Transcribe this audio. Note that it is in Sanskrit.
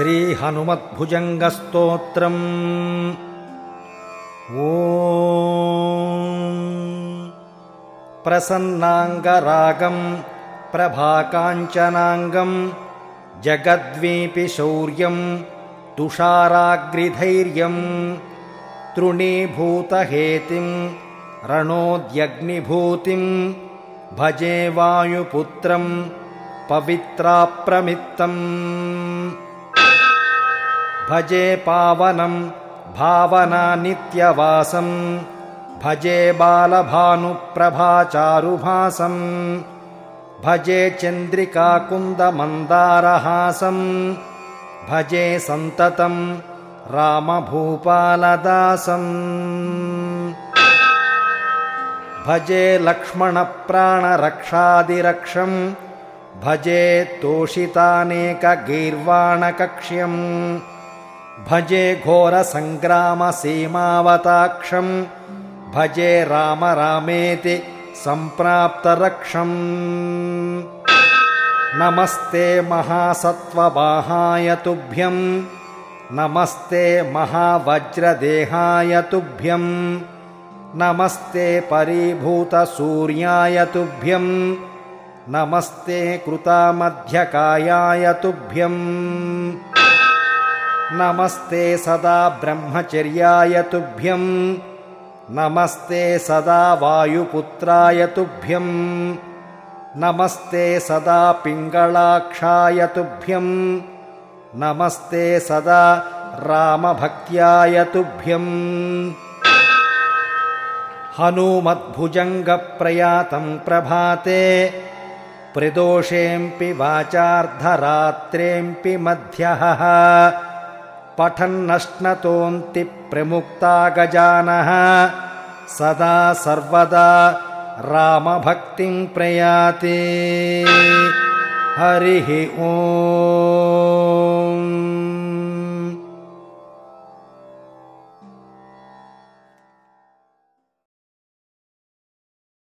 श्रीहनुमद्भुजङ्गस्तोत्रम्। ओ प्रसन्नाङ्गरागम् प्रभाकाञ्चनाङ्गम् जगद्वीपि शौर्यम् तुषाराग्रिधैर्यम् तृणीभूतहेतिम् रणोद्यग्निभूतिम् भजे वायुपुत्रम् पवित्राप्रमित्तम् भजे पावनम् भावनानित्यवासम् भजे बालभानुप्रभाचारुभासम्। भजे चन्द्रिकाकुन्दमन्दारहासम् भजे सन्ततम् रामभूपालदासम्। भजे लक्ष्मणप्राणरक्षादिरक्षम्। भजे तोषितानेकगीर्वाणकक्ष्यम् भजे घोरसङ्ग्रामसीमावताक्षम्। भजे राम रामेति सम्प्राप्तरक्षम्। नमस्ते महासत्त्ववाहाय तुभ्यम्। नमस्ते महावज्रदेहाय तुभ्यम्। नमस्ते परीभूतसूर्याय तुभ्यम्। नमस्ते कृतामध्यकायाय तुभ्यम् नमस्ते सदा ब्रह्मचर्याय तुभ्यम्। नमस्ते सदा वायुपुत्राय तुभ्यम्। नमस्ते सदा पिङ्गलाक्षाय तुभ्यम्। नमस्ते सदा रामभक्त्याय तुभ्यम्। हनूमद्भुजङ्गप्रयातम् प्रभाते प्रदोषेऽपि वाचार्धरात्रेऽपि मध्यः पठन्नश्नतोऽन्ति प्रमुक्ता गजानः सदा सर्वदा रामभक्तिम् प्रयाति। हरिः ओ